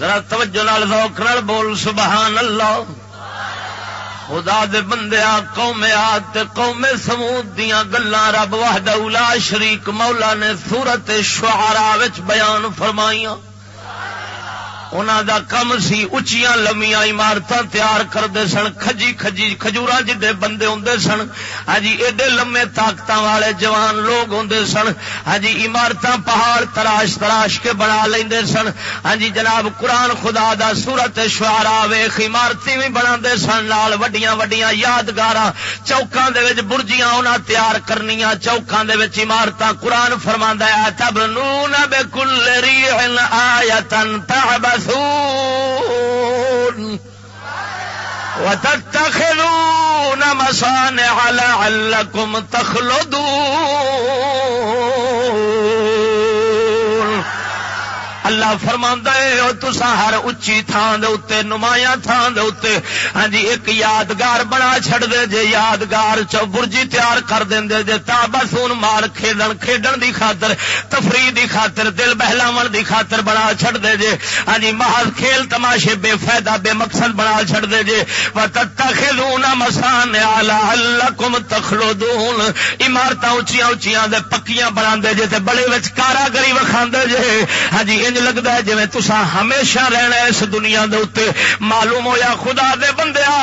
ذرا توجہ نال ذوق نال بول سبحان اللہ خدا دے بندیا قوم آت قوم سمود دیاں گلاں رب وحدہ اولا شریک مولا نے سورت شعراء وچ بیان فرمائیاں۔ انہوں دا کم سی اچیاں لمیاں عمارت تیار کرتے سن کجی کجی کھجور جڈے بندے ہوں سن ہاں جی ایڈے لمے طاقت والے جوان لوگ ہوں سن ہاں جی عمارت پہاڑ تراش تراش کے بنا لے سن ہاں جی جناب قرآن خدا دا سورت شعرا ویخ عمارتی بھی بنا سن لال وڈیاں وڈیاں یادگار چوکاں دے برجیاں انہاں تیار کرنیاں چوکاں دے وچ عمارتاں قرآن فرما ہے تب نو نہ آیتن تعبس تخلون وتتخذون مصانع لعلكم تخلدون اللہ فرما ہے تسا ہر اچھی تھان دے اتے، نمایاں تھان دے اتے ہاں جی ایک یادگار بنا چھڑ دے، جے یادگار چ برجی تیار کر دیں دے جے تابسون مار کھیڈن کھیڈن دی خاطر، تفریح دی خاطر، دل بہلاون دی خاطر بنا چھڑ دے جے ہاں جی محض کھیل تماشے بے فائدہ، بے مقصد بنا چھڑ دے جے، وتتخذون مسان لعلکم تخلدون، عمارتاں اونچیاں اونچیاں دے پکیاں بنا دے جے، تے بڑے وچ کاراگری وکھاندے جے ہاں جی انج لگتا ہے جی تسا ہمیشہ رہنا اس دنیا دے اتنے معلوم ہویا خدا دے بندیا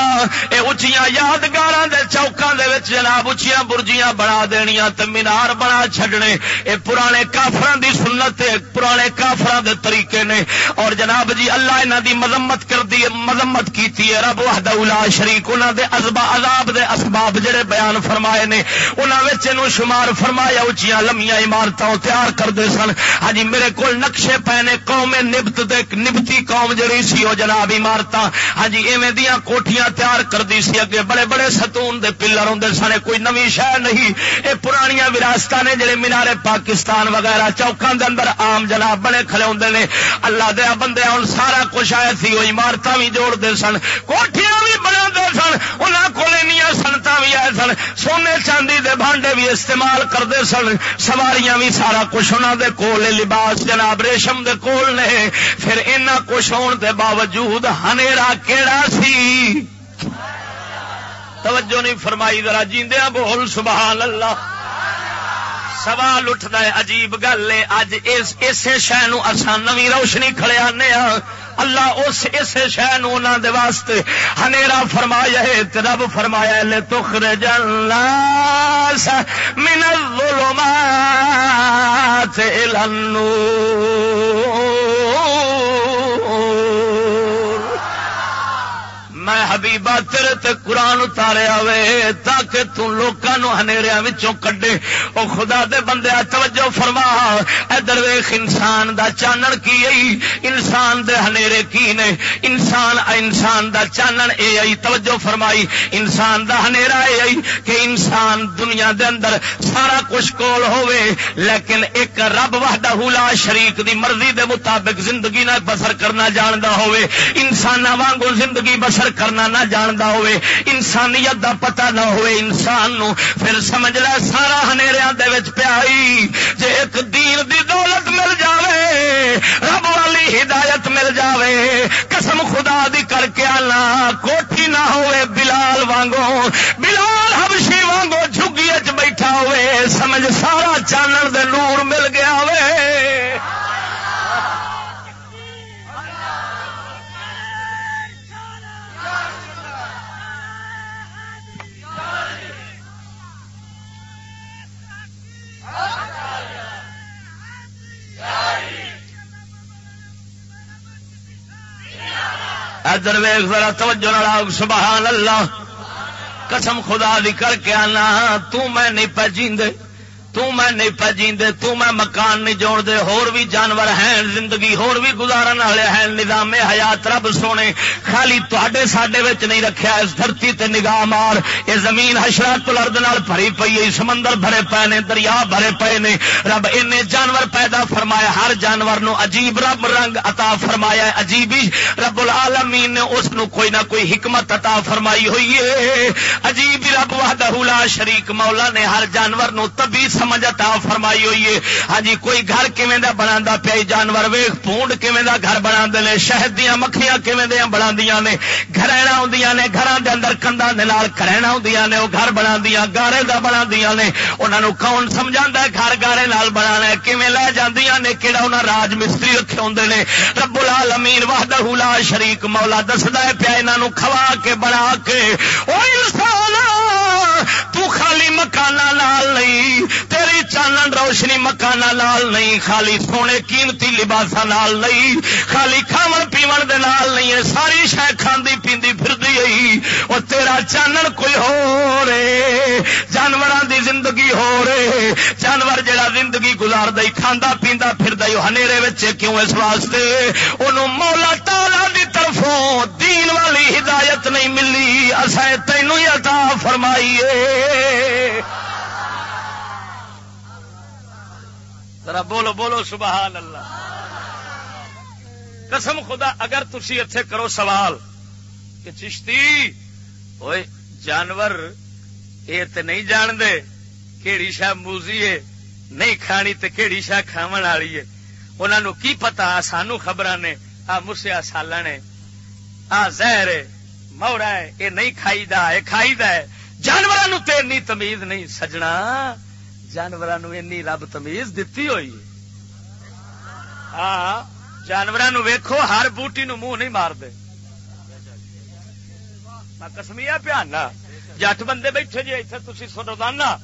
اے اچیاں یادگار دے چوکاں دے وچ جناب اچیاں برجیاں بنا دنیا تے مینار بنا چھڈنے. اے پرانے کافران دی سنت پرانے کافران دے طریقے نے. اور جناب جی اللہ انہاں دی مذمت کر دی مذمت کیتی ہے. رب وحدہ لا شریک. انہاں دے ازبا عذاب دے اسباب جڑے بیان فرمائے نے، انہاں وچ شمار فرمایا اچیاں لمیاں عمارتاں تیار کردے سن. ہاں جی میرے کول نقشے پے نے قوم نبت دے نبتی قوم جڑی سی وہ جناب عمارت ہاں جی ایویں دیا کوٹیاں تیار کر دی سی اگے۔ بڑے بڑے ستون دے پلر ہوں سنے کوئی نوی شہ نہیں۔ یہ پرانیاں وراثت نے جڑے مینارے پاکستان وغیرہ چوکاں دے اندر آم جناب بنے کھڑے ہوں نے۔ اللہ دیا بندے ہوں سارا کچھ آیا سی، وہ عمارت بھی جوڑ دے سن کوٹیاں بھی بنا دے سن۔ انہاں انہوں کو سنتا بھی آئے سن۔ سونے چاندی دے بھانڈے بھی استعمال کرتے سن۔ سواریاں بھی سارا کچھ انہوں دے کول لباس جناب ریشم دے کول نے۔ پھر اینا کچھ ہون دے باوجود ہنیرا کیڑا سی؟ توجہ نہیں فرمائی، ذرا جیندیا بول۔ سبحان اللہ سوال اٹھتا ہے، عجیب گل ہے۔ اج اس، اسے شہ نو اصا نو روشنی کھڑے آنے اللہ اس اس شہ دے واسطے ہنیرا فرمایا ہے رب فرمایا لے تخر جن من الظلمات الى النور میں حبیبا تیرے تے قرآن اتاریا وے تاکہ تم لوگوں کڈے. او خدا دے بندے توجہ فرما، ادھر ویخ انسان دا چانن کی آئی انسان دے ہنیرے کی نے، انسان انسان دا چانن اے آئی توجہ فرمائی، انسان دا ہنیرا اے آئی کہ انسان دنیا دے اندر سارا کچھ کول ہوئے لیکن ایک رب وحدہ لا شریک دی مرضی دے مطابق زندگی نہ بسر کرنا جاندا ہوئے انسان وانگو زندگی بسر کرنا نہ جانتا ہوئے، انسانیت دا پتہ نہ ہوئے، انسان نو پھر سمجھ لے سارا ہنیریا پیائی جے ایک دین دی دولت مل جاوے، رب والی ہدایت مل جاوے، قسم خدا دی کر کے آنا۔ کوٹھی نہ ہوئے بلال وانگو، بلال حبشی وانگو جھگی چ بیٹھا ہوئے۔ سمجھ سارا چانن دے نور مل گیا ہوئے۔ ادھر ویخ ذرا توجہ نال سبحان اللہ۔ قسم خدا دی کر کے آنا، تو میں نہیں پہ جیندے۔ تو میں نہیں پہ جیندے تو میں مکان نہیں جوڑ دے ہور بھی جانور ہیں، زندگی ہور بھی گزارن والے ہیں، نظام حیات رب سونے، خالی تے سڈے نہیں رکھیا، اس دھرتی تے نگاہ مار، یہ زمین حشرات الارض نال بھری پئی ہے، سمندر بھرے پے نے، دریا بھرے پے نے، رب ان جانور پیدا فرمایا، ہر جانور نو عجیب رب رنگ عطا فرمایا عجیب رب العالمین نے اس نو کوئی نہ کوئی حکمت عطا فرمائی ہوئی ہے۔ عجیب رب وحدہ لا شریک، مولا نے ہر جانور نو تبھی سمجھ عطا فرمائی ہوئی ہے۔ ہاں جی کوئی گھر کیویں دا بنا پیا جانور ویخ پونڈ کیویں دا گھر بنا نے، شہد دیا مکھیاں کیویں دیا بنا نے۔ گھرنا آدیاں نے گھر دے اندر کنداں دے نال گھرنا آدیاں نے وہ گھر بنا دیا گارے دا بنا دیا نے انہوں کون سمجھا گھر گارے نال بنا کیویں لے جاندیاں نے؟ کہڑا انہاں راج مستری رکھے ہوندے نے۔ رب العالمین وحدہ لا شریک، مولا دسدا ہے پیا انہاں نو کھوا کے بنا کے۔ او انسان تو خالی مکانا لال نہیں۔ تیری چانن روشنی مکانا لال نہیں۔ خالی سونے قیمتی لباسا لال نہیں۔ خالی کھاون پیون دے نال نہیں ساری شہ کھاندی پیندی تیرا چانن کوئی ہو رے، جانوراں دی زندگی ہو رے۔ جانور جڑا زندگی گزار دئی کھاندا پیندا پھردا ہنیرے وچ کیوں اس واسطے؟ اونوں مولا تعالی دی طرفوں دین والی ہدایت نہیں ملی۔ اسے تینوں ہی عطا فرمائیے۔ ذرا بولو بولو سبحان اللہ قسم خدا، اگر تھی اتے کرو سوال کہ چشتی ہوئے جانور یہ تو نہیں جانتے کہڑی شاہ موزی ہے نہیں کھانی تے کہڑی شاہ کھاو والی ہے انہوں کی پتا سانو خبر نے آ مسیا سالا نے آ زہر موڑا ہے یہ نہیں کھائی دا ہے کھائی دا ہے جانوروں تمیز نہیں سجنا جانوروں اینی رب تمیز دتی ہوئی ہاں جانوروں ویکھو ہر بوٹی نو منہ نہیں مار دے میں کسمیا پیانا جٹ بندے بیٹھے جی اتنے تھی روزانہ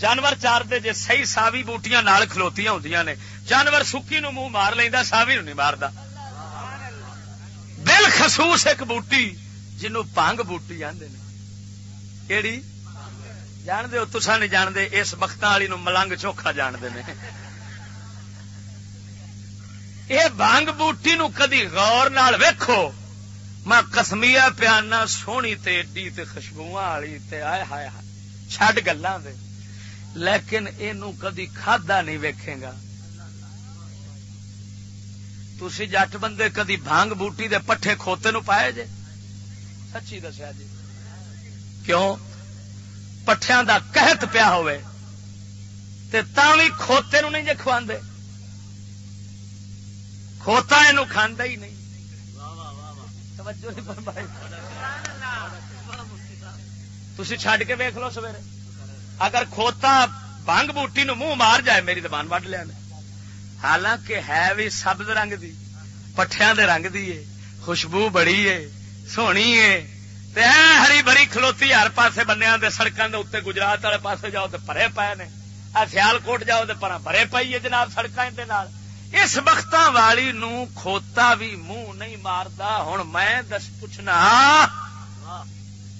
جانور چار دے جے صحیح ساوی بوٹیاں نال کھلوتیاں ہوں نے جانور سکی نو منہ مار لینا ساوی نو نہیں مارتا بل خصوص ایک بوٹی جنو پانگ بوٹی آدھے کہڑی جانتے ہو تسا نہیں جانتے اس بخت والی ملنگ چوکھا جانتے ہیں یہ بانگ بوٹی نو کدی غور نال ویکھو میں کسمیا پیانا سونی تے ایڈی تے خوشبو والی تے آئے ہائے چھڈ گلا دے۔ لیکن یہ کدی کھادا نہیں ویکھے گا۔ تھی جٹ بندے کدی بانگ بوٹی دے پٹھے کھوتے نو پائے جے؟ سچی دسیا جی۔ کیوں؟ پٹھیا دا قحط پیا ہوئے تے بھی کھوتے نو نہیں جے کھواندے۔ کھوتا یہ کھانا ہی نہیں۔ تھی چڈ کے ویخ لو سویرے۔ اگر کھوتا بنگ بوٹی نو منہ مار جائے میری دبان وڈ لیا حالانکہ ہے بھی سبز رنگ دی پٹھیا دے رنگ دی ہے خوشبو بڑی ہے سونی ہے۔ ہری بری کھلوتی ہر پاسے بنیا سڑکوں کے اتنے گجرات والے پاسے جاؤ تو پرے پائے نے۔ سیال کوٹ جاؤ تو پر پرے پائی ہے جناب سڑکوں کے اس بخت والی نو کھوتا بھی منہ نہیں مارتا ہوں میں دس پوچھنا،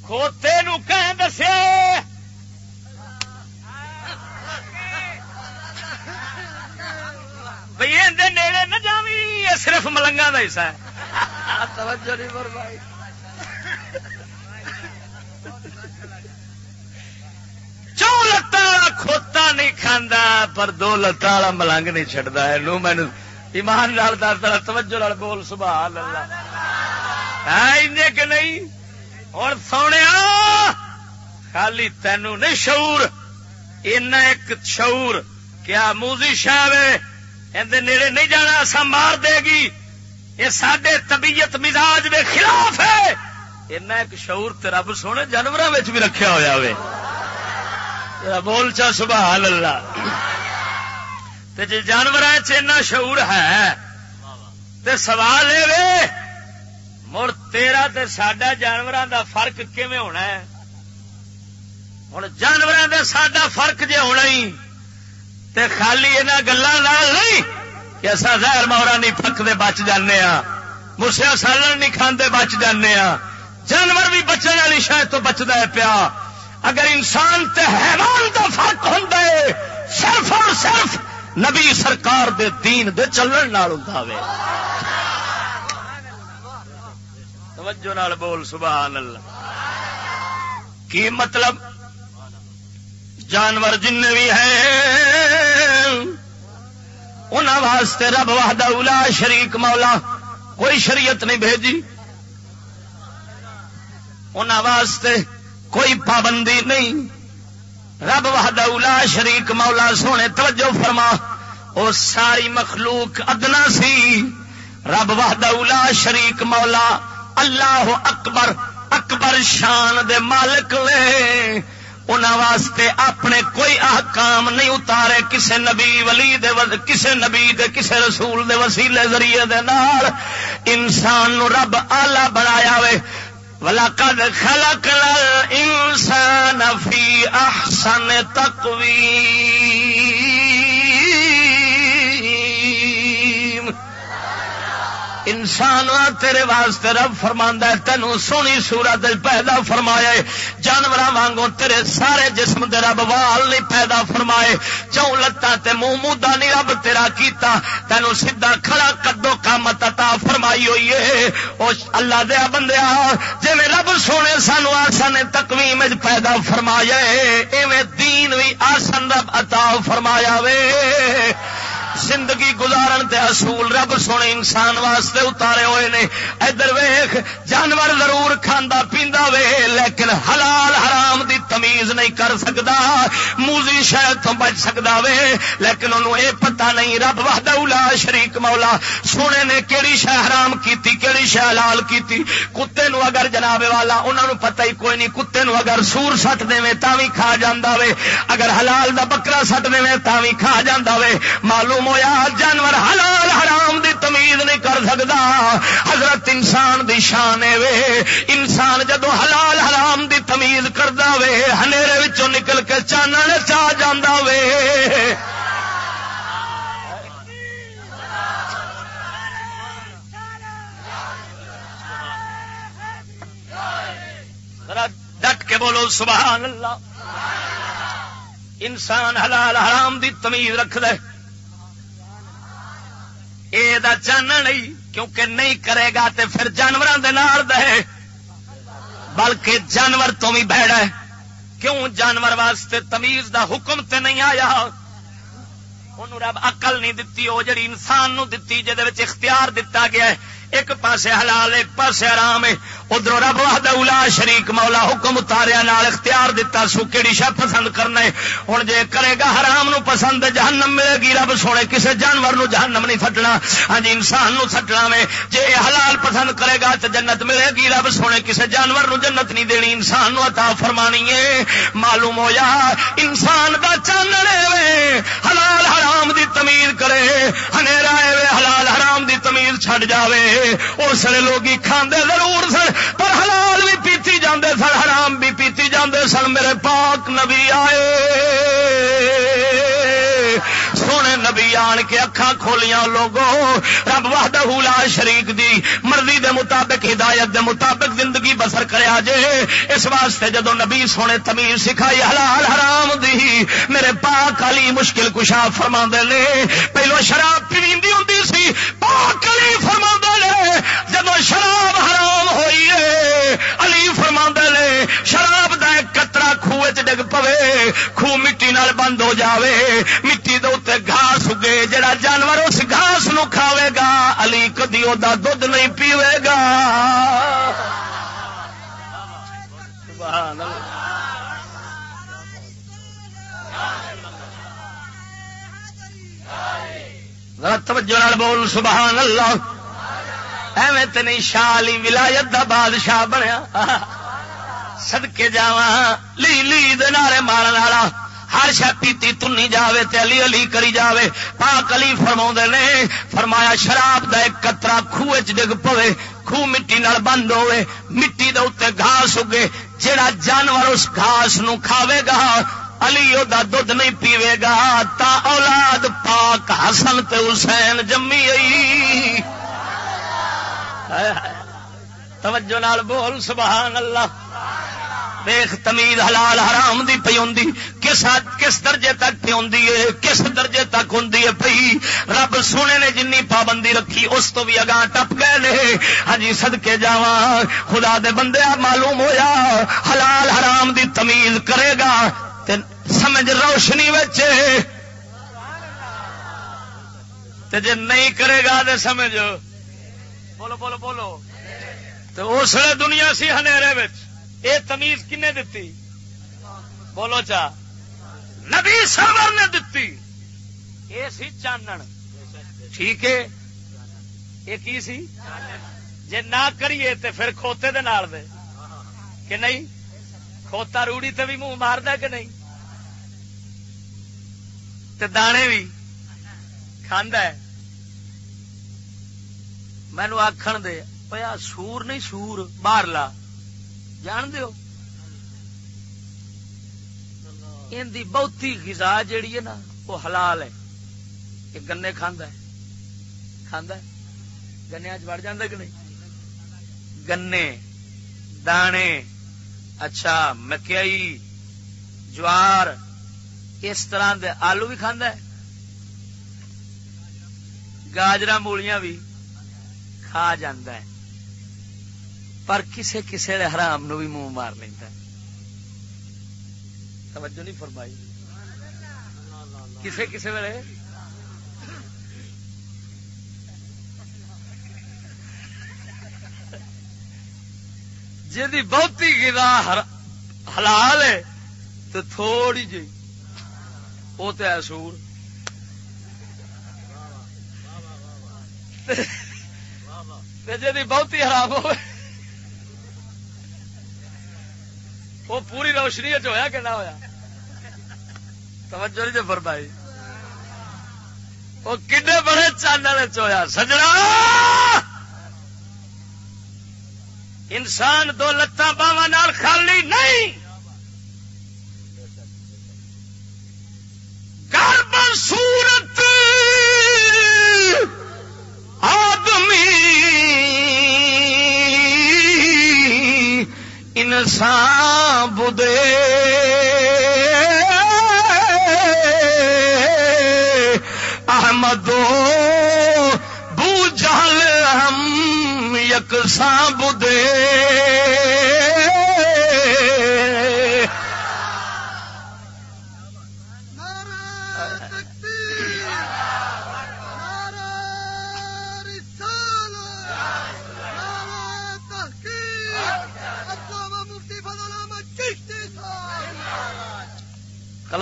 کھوتے نو کہ دسے؟ بھائی نیڑے نہ جاوی یہ صرف ملنگا کا حصہ ہے۔ توجہ نہیں بھائی چو لتا کھوتا نہیں کھانا پر دو لتا والا ملنگ نہیں چڑھتا ہے لو مینو ایمان لال دار توجہ لال بول، سبحان اللہ۔ ہاں، ہے کہ نہیں؟ اور سونے، خالی تینو نہیں، شعور۔ اینا ایک شعور کیا موزی شاہ اندر نیڑے نہیں جانا اصا مار دے گی۔ یہ سڈے طبیعت مزاج دے خلاف ہے۔ اینا ایک شعور تے رب سونے جانوروں بھی رکھا ہوا ہوئے بول چا، سبحان اللہ۔ تے جی جانور چنا شعور ہے، تے سوال یہ مڑ تیرا تے ساڈا جانوروں دا فرق کیویں ہونا ہے؟ ہوں جانوروں دا ساڈا فرق جے ہونا ہی، تے خالی یہاں گلوں نہیں کہ اصا زہر مورا نہیں پکتے بچ جانے ہاں مسیا سالن نہیں کھانے بچ جانے ہاں۔ جانور بھی بچنے والی شاید تو بچتا ہے پیا۔ اگر انسان تے حیوان دا فرق ہوں صرف اور صرف نبی سرکار دے دین دے چلن نال ہوں توجہ نال بول سبحان اللہ کی مطلب؟ جانور جن بھی ہیں ان واسطے رب وحدہ اولا شریک مولا کوئی شریعت نہیں بھیجی۔ ان واسطے کوئی پابندی نہیں۔ رب اولا شریک، مولا سونے، توجہ فرما۔ او ساری مخلوق ادنا سی۔ رب اولا شریک، مولا اللہ اکبر اکبر شان دے مالک لے ان واسطے اپنے کوئی احکام نہیں اتارے۔ کسے نبی ولی دے کسے نبی دے، کسے رسول دے وسیلے ذریعے دے نال انسان نو رب آلہ بنایا وے۔ وَلَقَدْ خَلَقْنَا الْإِنسَانَ فِي أَحْسَنِ تَقْوِيمٍ. انسان تیرے واسطے رب فرما تینوں سونی سورت پیدا فرمایا جانور وانگوں تیرے سارے جسم دے رب وال نہیں پیدا فرمائے۔ چون لتاں تے منہ مودا نہیں رب تیرا کیتا۔ تینوں سیدھا کھڑا کدو کامت عطا فرمائی ہوئی ہے۔ او اللہ دیا بندیا جی رب سونے سانو آسان تقویم پیدا فرمایا ایویں دین بھی آسن رب عطا فرمایا وے۔ زندگی گزارن تے اصول رب سونے انسان واسطے اتارے ہوئے نے۔ ادھر ویخ جانور ضرور کھانا پیندا وے، لیکن حلال حرام تمیز نہیں کر سکتا موزی شہر تو بچ سکتا وے، لیکن انہوں اے پتہ نہیں رب وحدہ اولا شریک مولا، سونے نے کیڑی شہ حرام کیتی، کیڑی شہ حلال کیتی، کتے نو اگر جناب والا انہوں نے پتہ ہی کوئی نہیں، کتے نو اگر سور سٹ دے تا بھی کھا جاندہ وے، اگر حلال دا بکرا سٹ دے تا بھی کھا جاندہ وے۔ معلوم معلوم ہویا، جانور حلال حرام دی تمیز نہیں کر سکتا حضرت انسان دی شان وے، انسان جدو حلال حرام دی تمیز کرتا وے ہنیرے نکل کے چانن چاہ جانا وے ڈٹ کے بولو سبحان اللہ انسان حلال حرام دی تمیز رکھ دے یہ چان نہیں کیونکہ نہیں کرے گا تے پھر جانوروں کے نال دے بلکہ جانور تو بھی بہڑ ہے کیوں جانور واسطے تمیز دا حکم تے نہیں آیا؟ انہوں رب اقل نہیں دتی وہ جڑی انسان نو دتی جہد اختیار دتا گیا ہے۔ ایک پاسے حلال، ایک پاسے آرام ہے۔ ادھر رب وحدہ اولا شریک مولا حکم اتاریا نال اختیار دتا، سو کیڑی شا پسند کرنا ہے؟ ہوں جے کرے گا حرام نو پسند، جہنم ملے گی۔ رب سونے، کسے جانور نو جہنم نہیں سٹنا۔ ہاں جی انسان نو سٹنا میں۔ جے حلال پسند کرے گا تو جنت ملے گی۔ رب سونے، کسے جانور نو جنت نہیں دینی۔ انسان نو عطا فرمانی ہے۔ معلوم ہو جا انسان دا چاننے حلال حرام دی تمیز کرے۔ ہنیرا حلال حرام دی تمیز چھڈ جاوے۔ اس لیے لوگ کھانے ضرور سن، پر حلال بھی پیتی جاندے سن، حرام بھی پیتی جاندے سن، میرے پاک نبی آئے۔ سونے نبی آن کے اکھا کھولیاں لوگوں، رب وحدہ لا شریک دی، مرضی دے مطابق، ہدایت دے مطابق زندگی بسر کریا جے۔ اس واسطے جدو نبی سونے تمیز سکھائی، حلال حرام دی، میرے پاک علی مشکل کشا فرما نے۔ پہلو شراب پیندی ہوں سی، پاک علی فرما نے۔ جدو شراب حرام ہوئی ہے، علی چ خوہ مٹی نال بند ہو جاوے مٹی دے اتنے گھاس اگے جڑا جانور اس گھاس نو کھاوے گا علی کدی وہ دھد نہیں پیوے گا توجہ بول سبحان اللہ ایویں تو نہیں شاہ علی ولایت دا بادشاہ بنیا سدکے جا لی لی دے مارن والا ہر شا پیتی تنی جاوے تے علی علی کری جاوے پاک علی فرما نے فرمایا شراب دا ایک کترا خوہ چ ڈگ پوے خوہ مٹی نال بند ہوئے مٹی دے اتنے گھاس اگے جڑا جانور اس گھاس نو کھاوے گا علی وہ دھد نہیں پیوے گا تا اولاد پاک حسن تے حسین جمی آئی توجہ نال بول سبحان اللہ ویخ تمیز حلال حرام دی پی ہوں کس کس درجے تک پی ہوں کس درجے تک ہوں پی رب سونے نے جن پابندی رکھی، اس تو بھی اگاں ٹپ گئے نے۔ ہاں جی، سدکے جا خدا دے بندے معلوم ہویا۔ حلال حرام دی تمیز کرے گا۔ تے سمجھ روشنی بچے جی نہیں کرے گا تو سمجھ۔ بولو بولو بولو۔ تو اس دنیا سی ہنیرے یہ تمیز کنے دتی؟ بولو چا۔ نبی سرور نے دتی۔ یہ سی چانن۔ ٹھیک ہے۔ یہ کی سی؟ جے نہ کریے تے پھر کھوتے دے نال دے۔ کہ نہیں؟ کھوتا روڑی تے بھی منہ مار کہ نہیں؟ تے دانے بھی کھانا ہے۔ مینو آخر دے پیا سور نہیں، سور باہر لا۔ جان دیو ان دی بہتی غذا جیڑی ہے نا، وہ حلال ہے۔ یہ گنے کھانا ہے۔ کھانا ہے؟ گنیا چڑ جانا کہ نہیں؟ گنے، دانے اچھا مکئی جوار، اس طرح دے آلو بھی کھانا ہے۔ گاجر مولیاں بھی کھا ہے۔ پر کسے کسے دے حرام نو بھی منہ مار لینا توجہ نہیں فرمائی۔ کسے کسے ویلے جی بہتی گلا حلال ہے، تو تھوڑی جی وہ تو ہے سور جی بہتی حرام ہو وہ پوری روشنی ہوا کہ نہ ہوا توجہ نہیں جو فرمائی۔ وہ کڈے بڑے چانل چویا سجنا! انسان دو لتاں باواں خالی نہیں! گھر گرب سورت سدے بدے احمدو بو جہل ہم یکساں بدے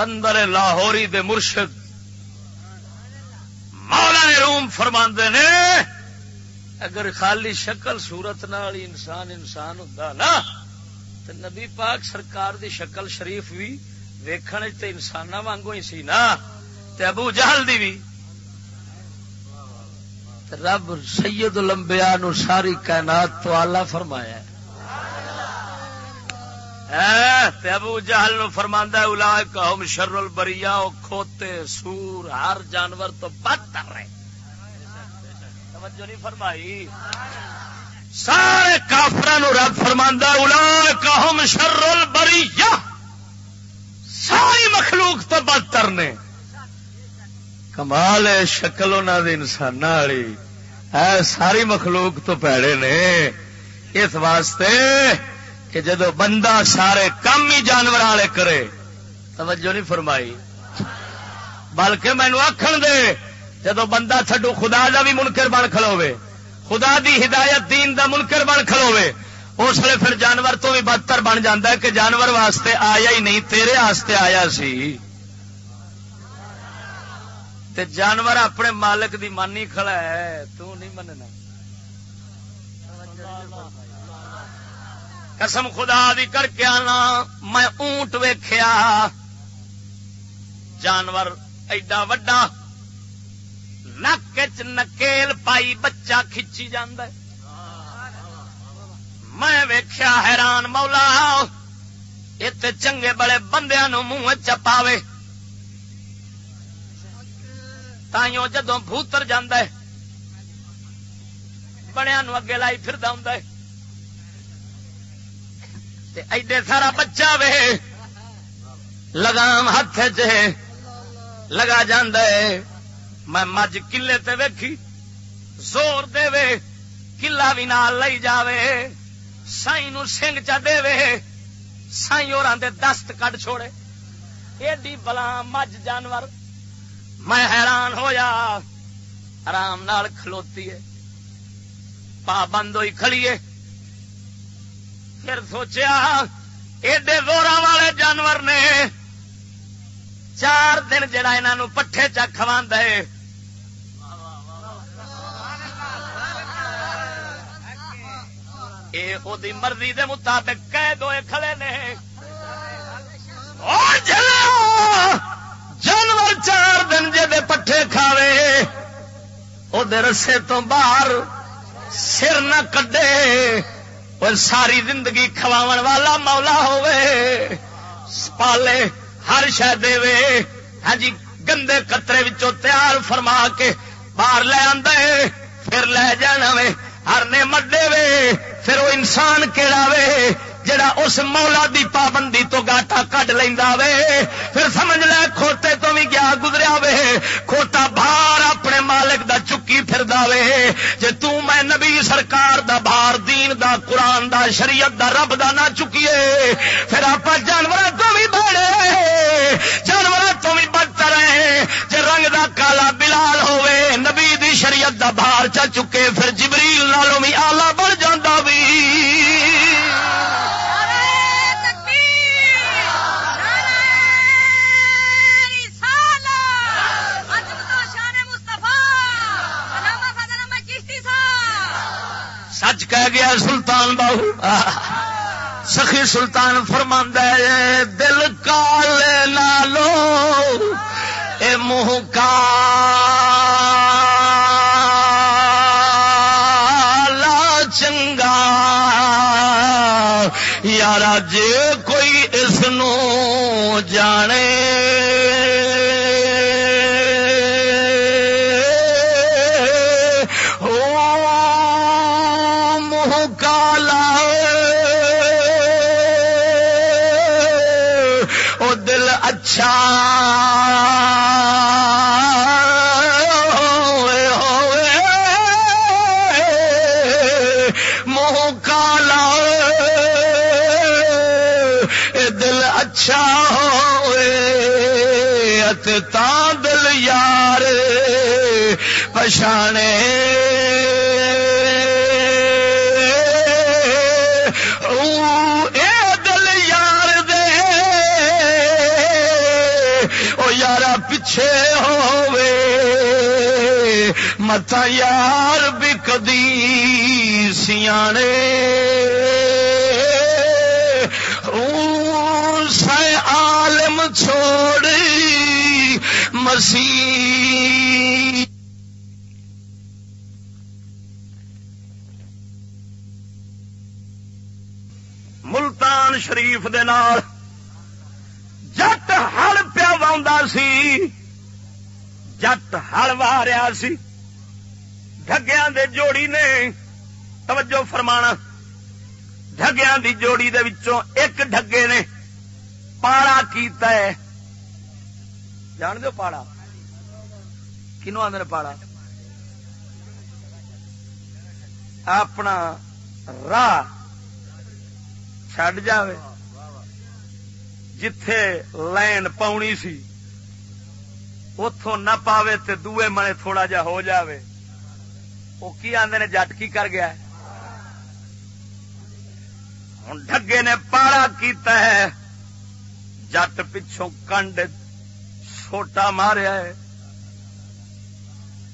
کلندر لاہوری دے مرشد مولا نے روم فرما نے، اگر خالی شکل سورت نال انسان انسان ہوں نا تو نبی پاک سرکار دی شکل شریف بھی ویکھنے تے انسان وانگو ہی سی نا، تے ابو جہل دی بھی رب سید الانبیاء نو ساری کائنات تو آلہ فرمایا ہے۔ ابو جہل نو فرما الا کہ شر بریا کھوتے سور، ہر جانور تو بد کر رہے توجہ نہیں فرمائی۔ سارے کافر رب فرما الا کہ شر بریا ساری مخلوق تو بدتر نے۔ کمال شکل انہوں نے انسان والی۔ ساری مخلوق تو پیڑے نے۔ اس واسطے کہ جدو بندہ سارے کام ہی جانور والے کرے، توجہ نہیں فرمائی۔ بلکہ مینو آخر دے، جدو بندہ تھڈو خدا دا بھی منکر بن کھلوے خدا دی ہدایت دین دا منکر بن کھلوے اس لیے پھر جانور تو بھی بدتر بن جاتا ہے کہ جانور واسطے آیا ہی نہیں، تیرے واسطے آیا سی۔ تے جانور اپنے مالک دی مانی کھڑا ہے، تو نہیں مننا۔ قسم خدا دی کر کے آنا، میں اونٹ ویخیا جانور ایڈا وڈا، نک چ نکیل پائی بچہ کھچی جانا میں ویخیا حیران مولا ات چنگے بڑے بندیا نو منہ چپاوے۔ تائیوں جدو بھوتر جانا بڑیا اگے لائی پھر ہوں ایڈے سارا بچہ وے، لگام ہاتھ چ لگا میں مجھ کلے تے ویکھی، زور دے وے کلا بھی نال لئی جاوے۔ سائی نو سنگ چا دے وے سائی اور دے دست کٹ چھوڑے۔ ایڈی بلا مجھ جانور، میں حیران ہویا، آرام نال کھلوتی ہے۔ پا بند ہوئی کھڑیے پھر سوچیا، ایڈے زورا والے جانور نے چار دن جڑا انہوں پٹھے چا کھوا دے مرضی دے مطابق قید ہوئے کھڑے نے۔ جانور چار دن جے پٹھے کھاوے وہ رسے تو باہر سر نہ کڈے۔ اور ساری زندگی کھواو والا مولا ہوے پالے ہر شہ دے ہاں جی گندے قطرے تیار فرما کے باہر لے آدھے پھر لے جانا وے ہر نعمت دے وے پھر وہ انسان کہڑا وے جڑا اس مولا دی پابندی تو گاٹا کڈ لینا وے، پھر سمجھ لے کھوتے تو بھی گیا گزریا وے؟ کھوتا بھار اپنے مالک دا چکی پھر وے۔ جے تو میں نبی سرکار دا بھار، دین دا، قرآن دا، شریعت دا رب دا نہ چکیے، پھر آپ جانور تو بھی بڑے جانور تو بھی بدتر ہے جے رنگ دا کالا بلال ہوئے نبی دی شریعت دا بھار چا چکے، پھر جبریل نالوں بھی آلہ بڑھ جاندہ بھی گیا سلطان باہو۔ سخی سلطان فرماندہ دل کال نالو، اے منہ کا چنگا۔ یار جے کوئی اس جانے پچھانے۔ دل یار دے۔ یار پچھے ہوے مت یار بھی کدی سیانے عالم چھوڑی مسیح۔ شریف دے نال جٹ ہل پیا وا سی، جٹ ہل واہ رہا سی۔ ڈگیا دے جوڑی نے، توجہ فرمانا ڈگیا دی جوڑی دے وچوں ایک ڈگے نے پاڑا کیتا ہے۔ جان دو پاڑا؟ کنو آدھے پاڑا؟ اپنا راہ چڈ جائے جتھے لائن پاؤنی سی اتوں نہ پاوے تے دوے منے تھوڑا جا ہو جاوے۔ وہ کی آدھے نے جٹ کی کر گیا ہوں ڈگے نے پاڑا کیتا ہے۔ جٹ پچھوں کنڈ چھوٹا ماریا ہے۔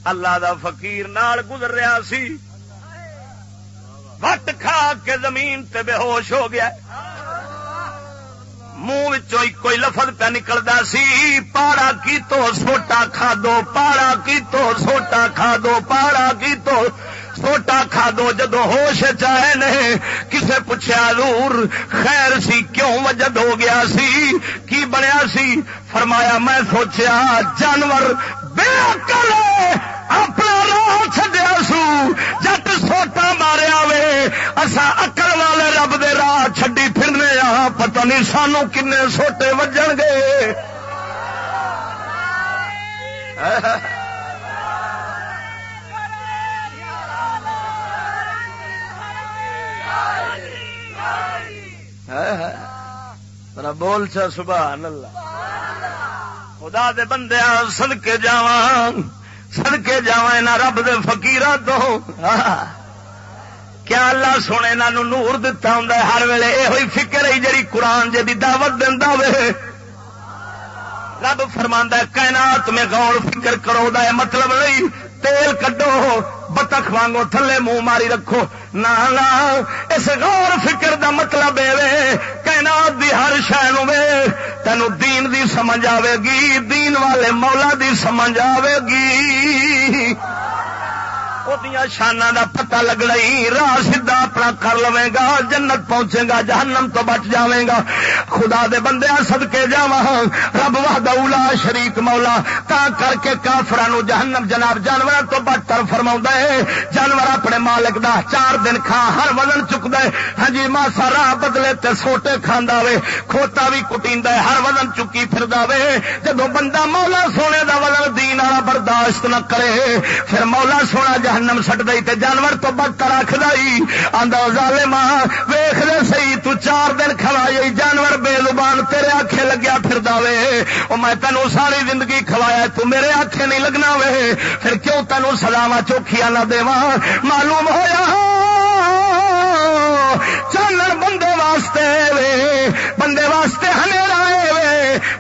اللہ دا فقیر نال گزر رہا سی۔ وٹ کھا کے زمین تے بے ہوش ہو گیا منہ کوئی لفظ پہ نکلتا سی، پاڑا کی تو سوٹا کھا دو، پاڑا کی تو سوٹا کھا دو، پاڑا کی تو سوٹا کھا دو، جدو ہوش چاہے نے، کسے پوچھا دور خیر سی کیوں وجد ہو گیا سی؟ کی بنیا سی؟ فرمایا، میں سوچیا، جانور بے اکل اپنا راہ چڈیا سو جٹ سوٹا ماریا وے اصا اکل والے رب دے راہ چڈی پھرنے آ، پتہ نہیں سانو کن سوٹے وجن گے۔ بول چا سبحان اللہ۔ خدا دے بندے سدکے جا سدکے جا رب دے فکیر تو کیا اللہ سونے انہوں نور دتا ہوں ہر ویلے یہ فکر ہی جی قرآن جی دعوت دینا وے رب فرما کائنات میں غور فکر کرو دا مطلب نہیں تیل کڈو بتخ وانگو تھلے منہ ماری رکھو نہ اس غور فکر دا مطلب کائنات دی ہر شہ تینو دین دی سمجھ آئے گی دین والے مولا دی سمجھ آئے گی۔ شانہ دا پتہ لگنا راہ سیدا اپنا کر لوے گا جنت پہنچے گا جہنم تو بچ جاوے گا خدا دے بندے سد جا رب واہ شریک مولا تا کر کے کافران جہنم جناب جانور تو بدتر فرما ہے جانور اپنے مالک دا چار دن کھا ہر وزن چکد ہاں جی ماسا راہ بدلے تے سوٹے کھانا وے کھوتا بھی کٹی ہر وزن چکی پھر وے جدو بندہ مولا سونے دا وزن دین والا برداشت نہ کرے پھر مولا سونا جہنم جہنم سٹ دئی تے جانور تو بد رکھ دئی آندا ظالما ویکھ لے سہی تو چار دن کھوائی جانور بے زبان تیرے آکھے لگیا پھر داوے او میں تینو ساری زندگی کھوایا تو میرے آکھے نہیں لگنا وے۔ پھر کیوں تینو سلاوا چوکھیا نہ دیواں؟ معلوم ہویا۔ چانن بندے واسطے وے۔ بندے واسطے ہنیرا وے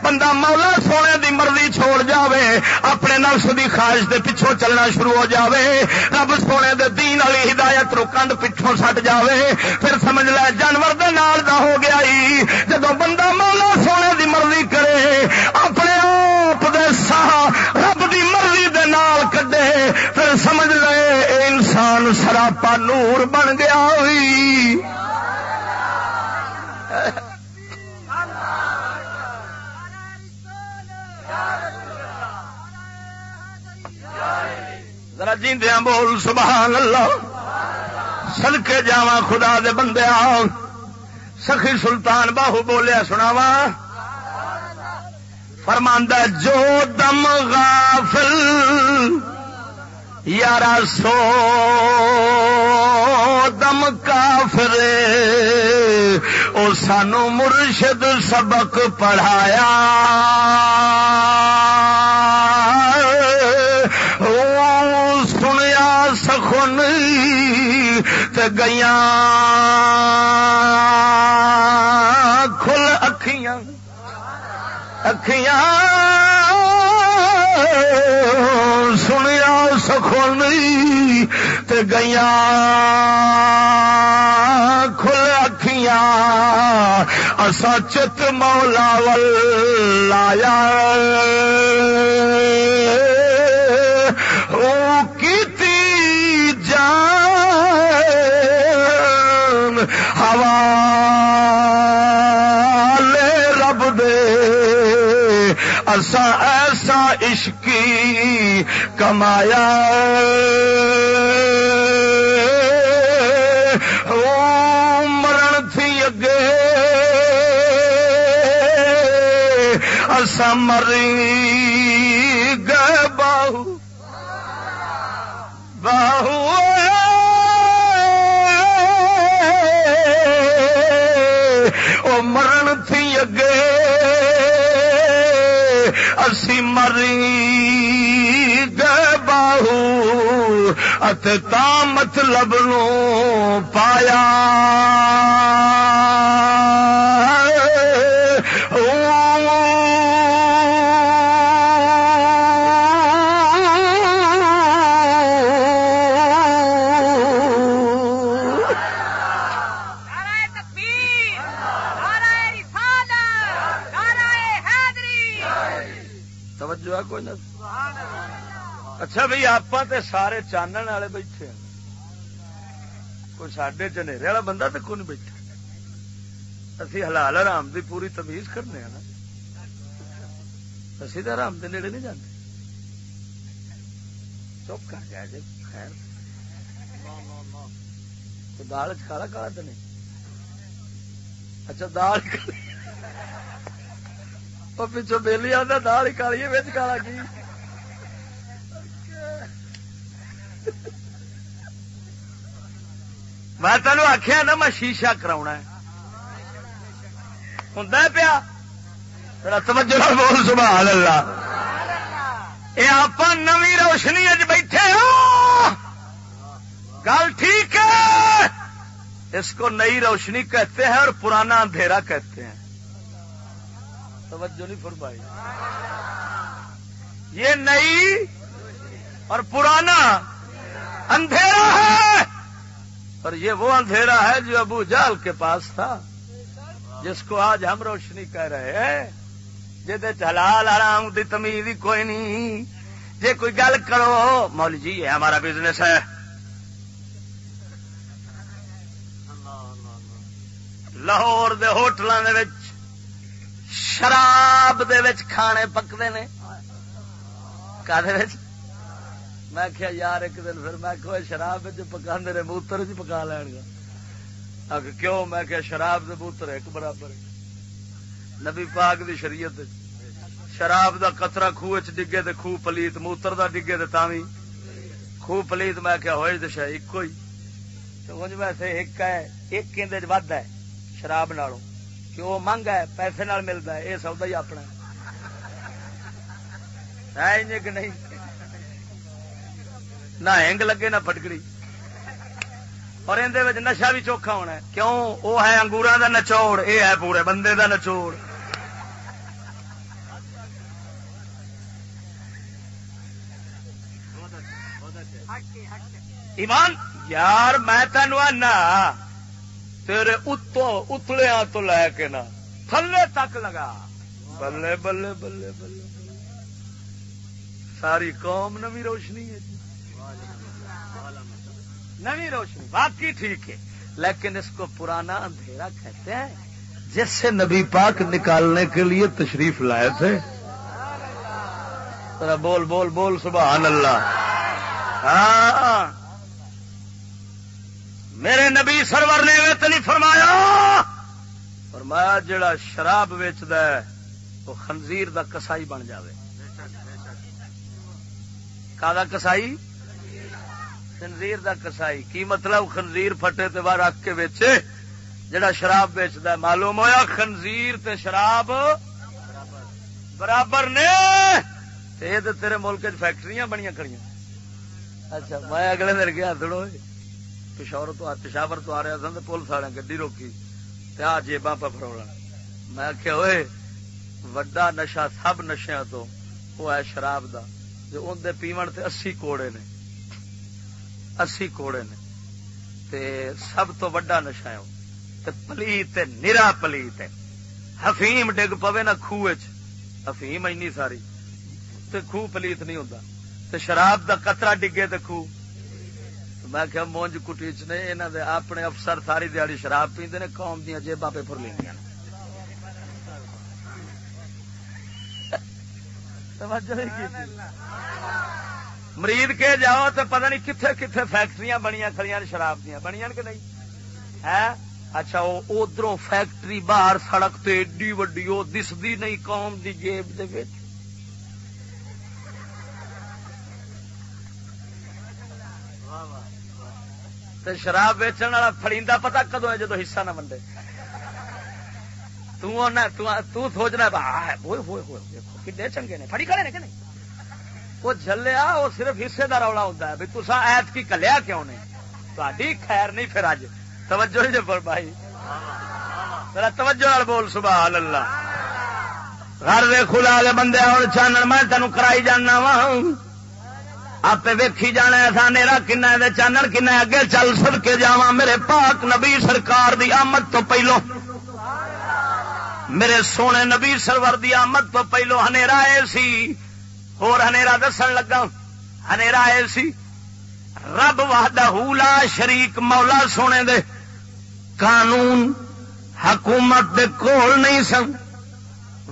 بندہ مولا سونے دی مرضی چھوڑ جاوے، اپنے نفس دی خواہش دے پیچھوں چلنا شروع ہو جاوے۔ رب سونے دے دین والی ہدایت رو کنڈ پچھوں سٹ جاوے۔ پھر سمجھ لے، جانور دے نال دا ہو گیا ہی جدو بندہ مولا سونے دی مرضی کرے، اپنے آپ دے ساہ رب دی مرضی دے نال کڈے، پھر سمجھ لے، اے انسان سراپا نور بن گیا ہوئی جیندیا بول، سبحان اللہ۔ سدکے جا خدا دے بندے سخی سلطان باہو بولیا سناوا فرماندہ جو دم غافل یارا سو دم کافر او سانو مرشد سبق پڑھایا۔ گیا کھل اکھیاں اکھیاں سنیا سخن گیا کھل اکھیاں۔ اسا چت مولا لایا۔ اسا ایسا عشقی کمایا۔ مرن تھی اگے۔ اسا مری گئے باہو۔ باہو۔ مرن اسی مری گئے باہو مطلب نو پایا۔ توجہ کوئی نہ اچھا بھائی آپ سارے چانن والے بیٹھے ہیں کوئی سڈے چنیرے والا بندہ تو کون بیٹھا اسی حلال آرام کی پوری تمیز کرنے ہیں نا اسی تو آرام کے نیڑے نہیں جانے چپ کر گیا جی خیر دال کالا کالا تو نہیں اچھا دال پچھو بہلی آتا دال ہی کالی کالا کی میں تینوں آخیا نا میں شیشا کرا ہوں پیا توجہ بول سبحان اللہ یہ آپ نوی روشنی اج بیٹھے ہو گل ٹھیک ہے اس کو نئی روشنی کہتے ہیں اور پرانا اندھیرا کہتے ہیں توجہ نہیں فرمائی۔ یہ نئی اور پرانا اندھیرا ہے۔ اور یہ وہ اندھیرا ہے جو ابو جال کے پاس تھا، جس کو آج ہم روشنی کہہ رہے ہیں۔ جی حلال آرام دی تمیز کوئی نہیں۔ جی کوئی گل کرو مولی جی یہ ہمارا بزنس ہے۔ لاہور دے ہوٹلوں دے وچ شراب دے وچ کھانے پکتے نے۔ میں کیا یار، ایک دن پھر میں کہ شراب پکا نے موتر چ پکا لین گا۔ کیوں؟ میں کیا شراب دے موتر ایک برابر۔ نبی پاک دی شریعت شراب دا قطرہ خوہ چ ڈگے تے خوہ پلیت، موتر دا ڈگے تے تاوی خوہ پلیت، میں کیا ہوئے تے شاید ایک ہی۔ تو انج ویسے ایک ہے، ایک کیندے ود ہے، شراب نالوں۔ کہ وہ منگ ہے، پیسے نال ملتا ہے، یہ سودا ہی اپنا ہے۔ کہ نہیں؟ نہ ہنگ لگے، نہ پٹکڑی اور اندر نشا بھی چوکھا ہونا ہے۔ کیوں؟ وہ ہے انگورا کا نچوڑ، یہ ہے پورے بندے کا نچوڑ۔ ایمان؟ یار، میں تینوں آنا تیرے اتو اتلیا تو لے کے نا تھلے تک لگا۔ بلے بلے بلے بلے ساری قوم نوی روشنی ہے۔ نوی روشنی باقی ٹھیک ہے۔ لیکن اس کو پرانا اندھیرا کہتے ہیں جس سے نبی پاک نکالنے کے لیے تشریف لائے تھے۔ بول بول بول، سبحان اللہ۔ ہاں۔ میرے نبی سرور نے تو نہیں فرمایا۔ فرمایا جڑا شراب ویچد ہے، وہ خنزیر دا کسائی بن جاوے۔ کا کسائی؟ خنزیر دا کسائی۔ کی مطلب خنزیر پھٹے تے بار رکھ کے ویچے؟ جڑا شراب ویچد معلوم ہویا خنزیر تے شراب برابر نے؟ تیرے ملک فیکٹری بنیا کڑی اچھا میں اگلے دن گیا دڑو پشاور تو پشاور تو آ رہا تھا پولیس والے گڈی روکی آ جیبا پہ فروڑ میں کہ ہوئے وڈا نشا سب نشیا تو وہ ہے شراب دا۔ جو اندر پیمن تے اسی کوڑے نے۔ اسی کوڑے نے۔ تے سب تو وڈا نشا ہے تے پلیت نرا پلیت حفیم ڈگ پوے نہ خوہ حفیم اینی ساری۔ تے خوہ پلیت نہیں ہوتا تے شراب دا قطرہ ڈگے تے خوہ میں کیا مونج کٹیچ نے انہوں دے اپنے افسر ساری دیہڑی شراب پیندے نے، قوم دیا جیباں پہ پھر مرید کے جاؤ تو پتہ نہیں کتنے کتنے فیکٹری بنیا کھڑی شراب دیا بنیا کہ نہیں؟ ہے اچھا وہ ادھر فیکٹری باہر سڑک تے ایڈی وڈی وہ دستی نہیں قوم دی جیب دے تے شراب ویچن والا فری پتا کدو ہے جدو حصہ نہ منڈے سوچنا کھے چنگے نے؟ فڑی کھڑے نے کہ نہیں؟ وہ جلیا وہ صرف حصے کا رولا ہوتا ہے بھی تصا ایت کی کلیا کیوں نہیں تھی خیر نہیں پھر اج۔ توجہ ہی جب بھائی۔ میرا توجہ بول سبحان اللہ گھر دے کھلا بندے اور چانن، میں تینوں کرائی جانا وا۔ آپ ویکھی جانا ایسا نیرا کن چانن کن اگے چل سد کے جا میرے پاک نبی سرکار دی آمد تو پہلو۔ میرے سونے نبی سرور دی آمد تو پہلو۔ ہنیرا سی۔ اور ہنیرا دسن لگا ہنیرا سی۔ رب وحدہ لا شریک، مولا سونے دے۔ قانون حکومت دے کول نہیں سن۔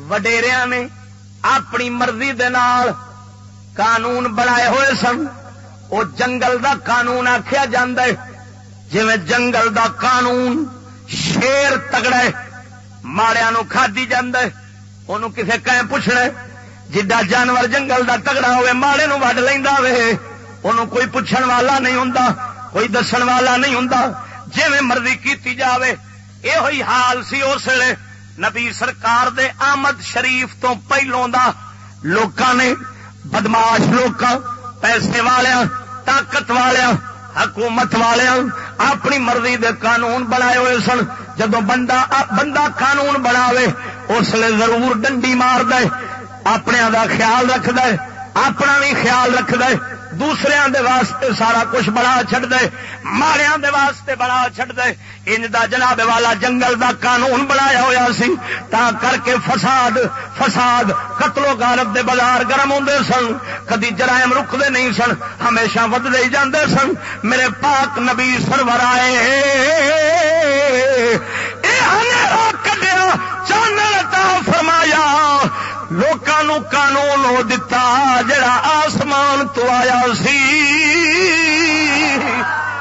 وڈیریا نے اپنی مرضی دے نال قانون بنائے ہوئے سن۔ وہ جنگل دا قانون آخیا جا جی جنگل دا قانون شیر تگڑا ماڑیا کھادی انہوں کسے کہ پوچھنا جڈا جانور جنگل دا تگڑا ہوئے، ماڑے نو وڈ لینا انہوں کوئی پوچھن والا نہیں ہوں کوئی دسن والا نہیں ہوں جی مرضی کی جائے یہ ہوئی حال سی اس ویلے نبی سرکار دے آمد شریف تو پہلوں دا لوکاں نے بدماش لوگ پیسے والیا طاقت والیا حکومت والیا اپنی مرضی دے قانون بنائے ہوئے سن۔ جب بندہ بندہ قانون بناوے، اس لیے ضرور ڈنڈی مار دے اپنے دا خیال رکھ دے، اپنا بھی خیال رکھ دے۔ دوسرے دے واسطے سارا کچھ بڑا چڈ دے ماریا دے واسطے بڑا چڈ دے انج دا جناب والا جنگل دا قانون بنایا ہوا سی، تا کر کے فساد فساد، قتل و غارت دے بازار گرم ہوندے سن۔ کدی جرائم رکتے نہیں سن، ہمیشہ ودتے ہی جاندے سن۔ میرے پاک نبی سرور آئے۔ اے چانل چانتا فرمایا لوگوں قانون ہو دتا جڑا آسمان تو آیا سی۔